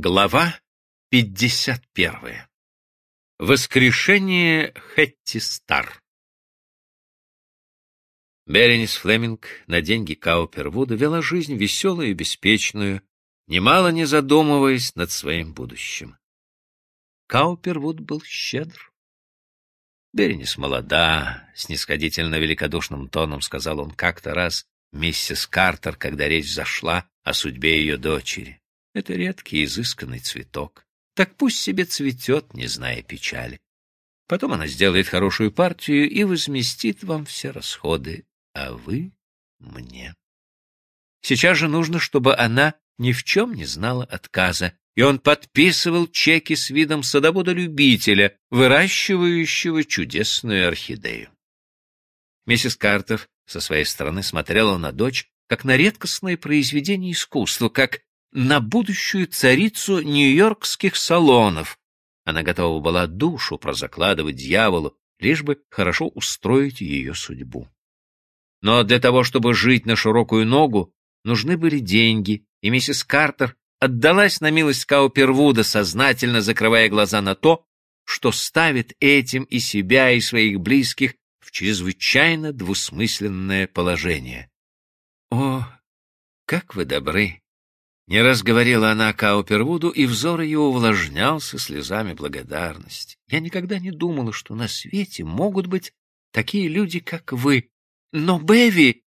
Глава 51. Воскрешение Хэтти Стар. Беренис Флеминг на деньги Каупервуда вела жизнь веселую и беспечную, немало не задумываясь над своим будущим. Каупервуд был щедр. Беренис молода, снисходительно великодушным тоном сказал он как-то раз миссис Картер, когда речь зашла о судьбе ее дочери. Это редкий, изысканный цветок. Так пусть себе цветет, не зная печали. Потом она сделает хорошую партию и возместит вам все расходы, а вы — мне. Сейчас же нужно, чтобы она ни в чем не знала отказа, и он подписывал чеки с видом садовода-любителя, выращивающего чудесную орхидею. Миссис Картер со своей стороны смотрела на дочь как на редкостное произведение искусства, как на будущую царицу нью-йоркских салонов. Она готова была душу прозакладывать дьяволу, лишь бы хорошо устроить ее судьбу. Но для того, чтобы жить на широкую ногу, нужны были деньги, и миссис Картер отдалась на милость Каупервуда, сознательно закрывая глаза на то, что ставит этим и себя, и своих близких в чрезвычайно двусмысленное положение. — О, как вы добры! Не раз говорила она Каупервуду, и взор ее увлажнялся слезами благодарности. Я никогда не думала, что на свете могут быть такие люди, как вы. Но Беви...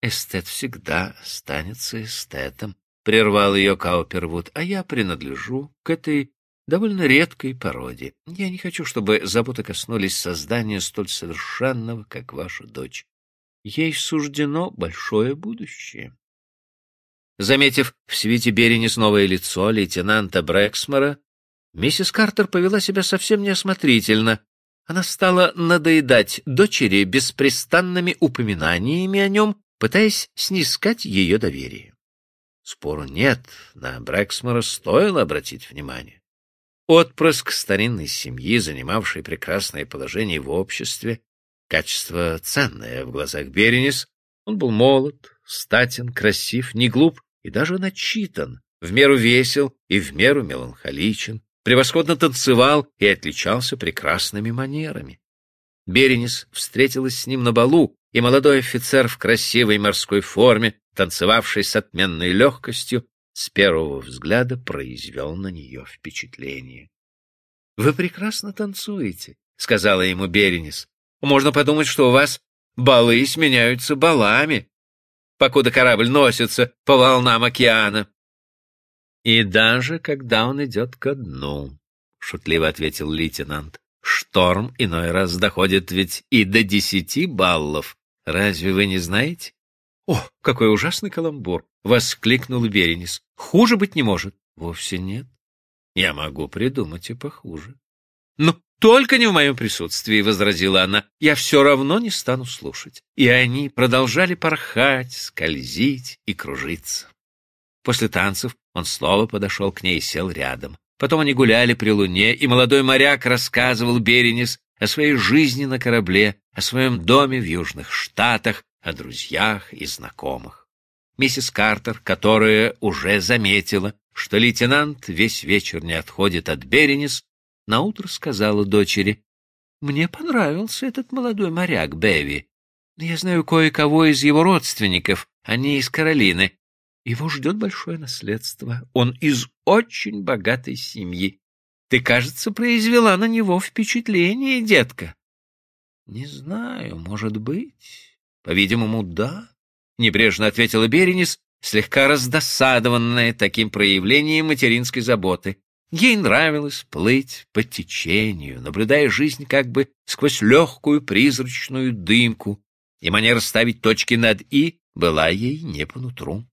Эстет всегда останется эстетом, — прервал ее Каупервуд, а я принадлежу к этой довольно редкой породе. Я не хочу, чтобы заботы коснулись создания столь совершенного, как ваша дочь. Ей суждено большое будущее. Заметив в свете Беренис новое лицо лейтенанта Брэксмора, миссис Картер повела себя совсем неосмотрительно. Она стала надоедать дочери беспрестанными упоминаниями о нем, пытаясь снискать ее доверие. Спору нет, на Брэксмора стоило обратить внимание. Отпрыск старинной семьи, занимавший прекрасное положение в обществе, качество ценное в глазах Беренис, он был молод, статен, красив, не глуп и даже начитан, в меру весел и в меру меланхоличен, превосходно танцевал и отличался прекрасными манерами. Беренис встретилась с ним на балу, и молодой офицер в красивой морской форме, танцевавший с отменной легкостью, с первого взгляда произвел на нее впечатление. — Вы прекрасно танцуете, — сказала ему Беренис. — Можно подумать, что у вас балы сменяются балами покуда корабль носится по волнам океана. — И даже когда он идет ко дну, — шутливо ответил лейтенант, — шторм иной раз доходит ведь и до десяти баллов. Разве вы не знаете? — О, какой ужасный каламбур! — воскликнул Беренис. — Хуже быть не может. — Вовсе нет. Я могу придумать и похуже. — Ну, только не в моем присутствии, — возразила она. Я все равно не стану слушать. И они продолжали порхать, скользить и кружиться. После танцев он снова подошел к ней и сел рядом. Потом они гуляли при луне, и молодой моряк рассказывал Беренис о своей жизни на корабле, о своем доме в Южных Штатах, о друзьях и знакомых. Миссис Картер, которая уже заметила, что лейтенант весь вечер не отходит от Беренис, наутро сказала дочери, «Мне понравился этот молодой моряк Беви. Я знаю кое-кого из его родственников, они из Каролины. Его ждет большое наследство. Он из очень богатой семьи. Ты, кажется, произвела на него впечатление, детка». «Не знаю, может быть. По-видимому, да», — небрежно ответила Беренис, слегка раздосадованная таким проявлением материнской заботы. Ей нравилось плыть по течению, наблюдая жизнь как бы сквозь легкую призрачную дымку, и манера ставить точки над «и» была ей не по нутру.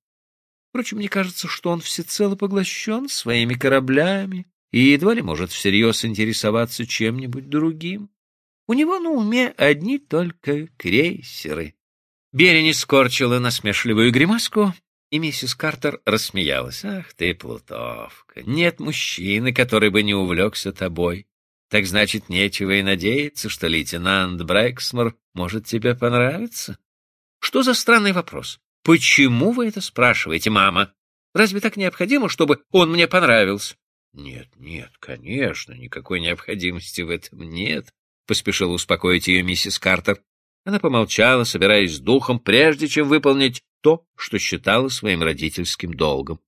Впрочем, мне кажется, что он всецело поглощен своими кораблями и едва ли может всерьез интересоваться чем-нибудь другим. У него на уме одни только крейсеры. Берени скорчила насмешливую гримаску и миссис Картер рассмеялась. «Ах ты, плутовка, нет мужчины, который бы не увлекся тобой. Так значит, нечего и надеяться, что лейтенант Брэксмор может тебе понравиться?» «Что за странный вопрос? Почему вы это спрашиваете, мама?» Разве так необходимо, чтобы он мне понравился? — Нет, нет, конечно, никакой необходимости в этом нет, — поспешила успокоить ее миссис Картер. Она помолчала, собираясь с духом, прежде чем выполнить то, что считала своим родительским долгом.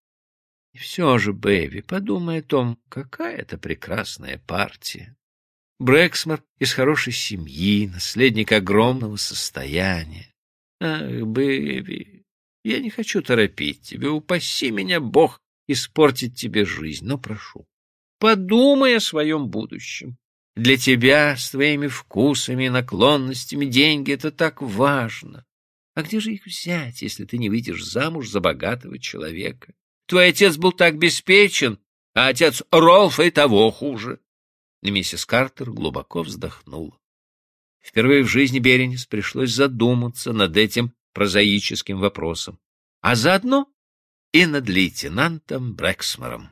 И все же, Бэви, подумай о том, какая это прекрасная партия. Брэксмар из хорошей семьи, наследник огромного состояния. Ах, Бэви, я не хочу торопить тебя, упаси меня, Бог, испортить тебе жизнь, но прошу, подумай о своем будущем. Для тебя с твоими вкусами и наклонностями деньги — это так важно. А где же их взять, если ты не выйдешь замуж за богатого человека? Твой отец был так беспечен, а отец Ролфа и того хуже. Миссис Картер глубоко вздохнула. Впервые в жизни Беренис пришлось задуматься над этим прозаическим вопросом, а заодно и над лейтенантом Брэксмором.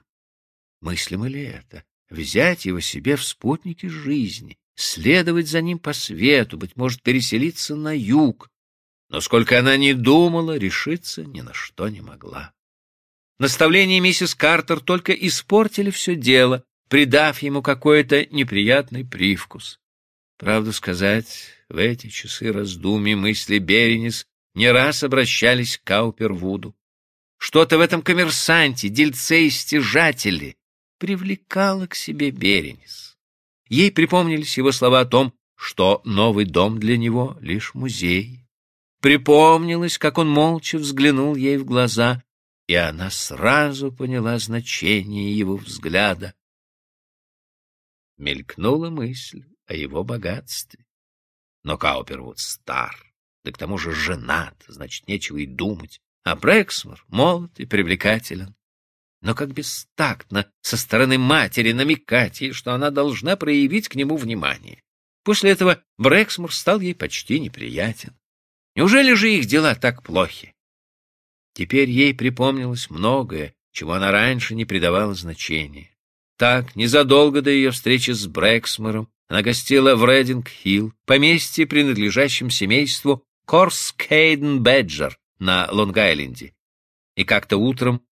Мыслимо ли это? Взять его себе в спутники жизни, следовать за ним по свету, быть может, переселиться на юг. Но сколько она ни думала, решиться ни на что не могла. Наставления миссис Картер только испортили все дело, придав ему какой-то неприятный привкус. Правду сказать, в эти часы раздумий мысли Беренис не раз обращались к Каупервуду. Что-то в этом коммерсанте, дельце и стяжателе привлекало к себе Беренис. Ей припомнились его слова о том, что новый дом для него — лишь музей. Припомнилось, как он молча взглянул ей в глаза, и она сразу поняла значение его взгляда. Мелькнула мысль о его богатстве. Но Каупервуд стар, да к тому же женат, значит, нечего и думать. А Брэксмар молод и привлекателен. Но как бестактно со стороны матери намекать ей, что она должна проявить к нему внимание. После этого Брэксмар стал ей почти неприятен. Неужели же их дела так плохи? Теперь ей припомнилось многое, чего она раньше не придавала значения. Так, незадолго до ее встречи с Брэксмаром, она гостила в Рединг-Хилл, поместье, принадлежащем семейству Корскейден Бэтджер на Лонг-Айленде. И как-то утром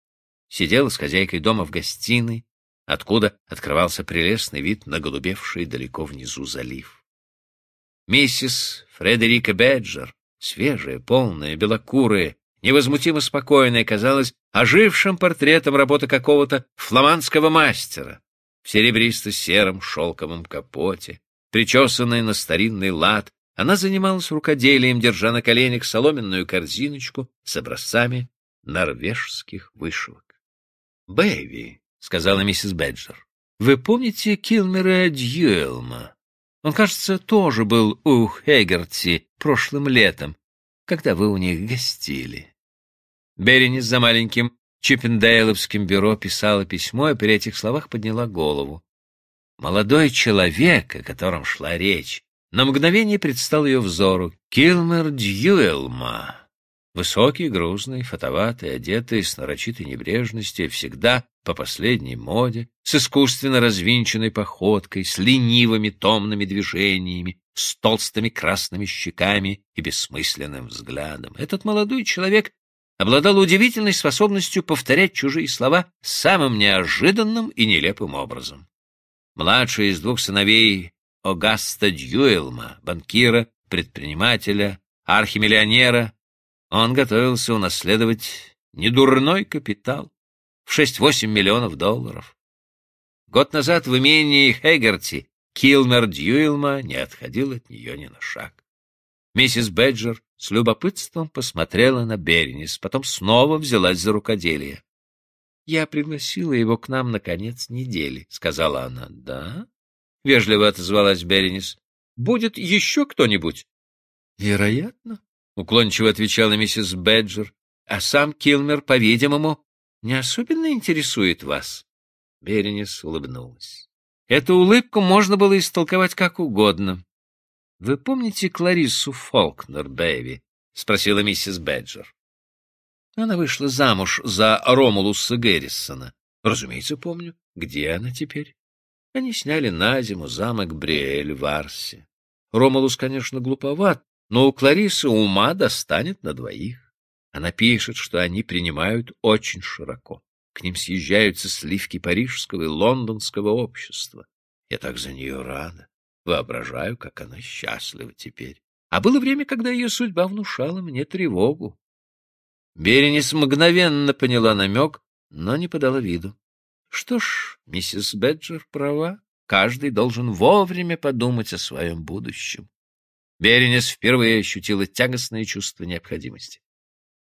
сидела с хозяйкой дома в гостиной, откуда открывался прелестный вид на голубевший далеко внизу залив. Миссис Фредерика Бэджер, свежая, полная, белокурая, невозмутимо спокойная, казалась ожившим портретом работы какого-то фламандского мастера в серебристо-сером шелковом капоте, причесанная на старинный лад, она занималась рукоделием, держа на коленях соломенную корзиночку с образцами норвежских вышивок. — Бэйви, — сказала миссис Бэджер, — вы помните Килмера Дьюэлма? Он, кажется, тоже был у Хегерти прошлым летом, когда вы у них гостили. Беренис за маленьким Чиппендейловским бюро писала письмо и при этих словах подняла голову. Молодой человек, о котором шла речь, на мгновение предстал ее взору Килмер Дьюэлма. Высокий, грузный, фотоватый, одетый с нарочитой небрежностью, всегда по последней моде, с искусственно развинченной походкой, с ленивыми томными движениями, с толстыми красными щеками и бессмысленным взглядом. Этот молодой человек обладал удивительной способностью повторять чужие слова самым неожиданным и нелепым образом. Младший из двух сыновей Огаста Дьюэлма, банкира, предпринимателя, архимиллионера, он готовился унаследовать недурной капитал в 6-8 миллионов долларов. Год назад в имении Хегерти Килмер Дьюэлма не отходил от нее ни на шаг. Миссис Бэджер с любопытством посмотрела на Бернис, потом снова взялась за рукоделие. — Я пригласила его к нам на конец недели, — сказала она. — Да? — вежливо отозвалась Бернис. — Будет еще кто-нибудь? — Вероятно, — уклончиво отвечала миссис Бэджер. — А сам Килмер, по-видимому, не особенно интересует вас. Бернис улыбнулась. Эту улыбку можно было истолковать как угодно. — Вы помните Клариссу Фолкнер, Дэви? — спросила миссис Бэджер. Она вышла замуж за Ромулуса Геррисона. Разумеется, помню. Где она теперь? Они сняли на зиму замок Бриэль в Арсе. Ромулус, конечно, глуповат, но у Кларисы ума достанет на двоих. Она пишет, что они принимают очень широко. К ним съезжаются сливки парижского и лондонского общества. Я так за нее рада. Воображаю, как она счастлива теперь. А было время, когда ее судьба внушала мне тревогу. Беренис мгновенно поняла намек, но не подала виду. Что ж, миссис Беджер права. Каждый должен вовремя подумать о своем будущем. Беренис впервые ощутила тягостное чувство необходимости.